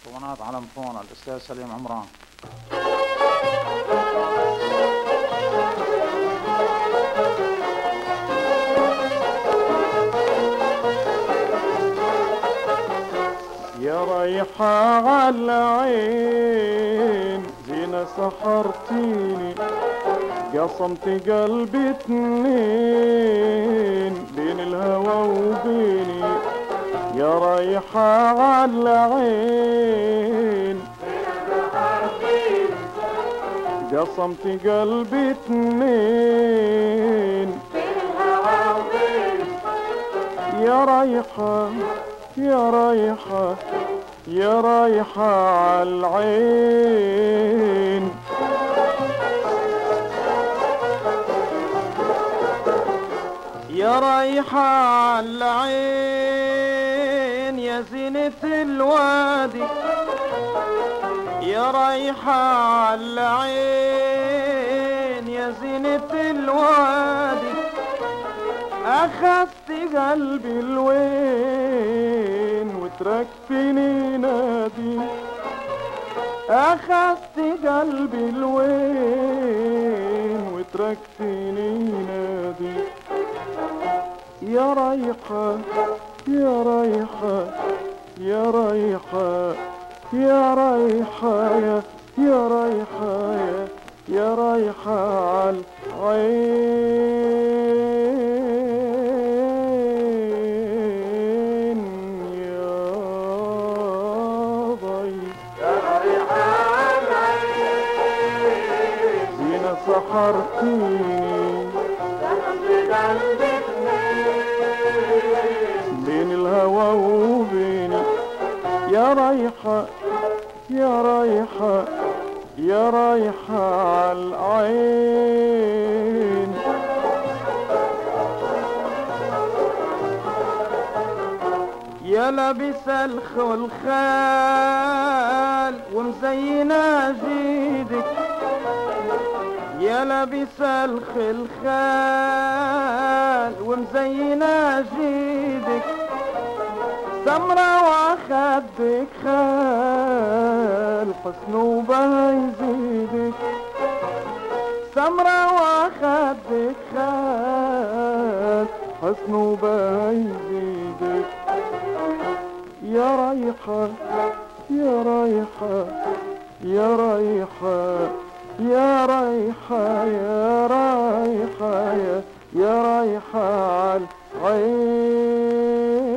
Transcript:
اسطوانات على مفون الأستاذ سليم عمران. يا رايحة على عين زينة سحرتيني قصمت قلبي اتنين بين الهوى وبيني. يا رايحة على عين قصمت قلبي اتنين. يا رايحة يا رايحة يا رايحة عالعين يا رايحة عالعين يا زينة الوادي يا رايحة عالعين يا زينة الوادي. أخذت قلبي الوين وتركتني نادي. أخذت قلبي الوين وتركتني نادي. يا رايحة يا رايحة يا رايحة يا رايحة يا يا رايحة يا يا رايحة عالعين يا ضيف زينة سحرتيني بين يا رايحة يا رايحة يا رايحة عالعين يا لابس الخلخال ومزينة جيدك يا لابس الخلخال ومزينة جيدك سمرة وأخدك خال حسن وبها يزيدك. سمرة وأخدك خال حسن وبها يزيدك. يا رايحة يا رايحة يا رايحة يا رايحة يا رايحة يا, رايحة عالعين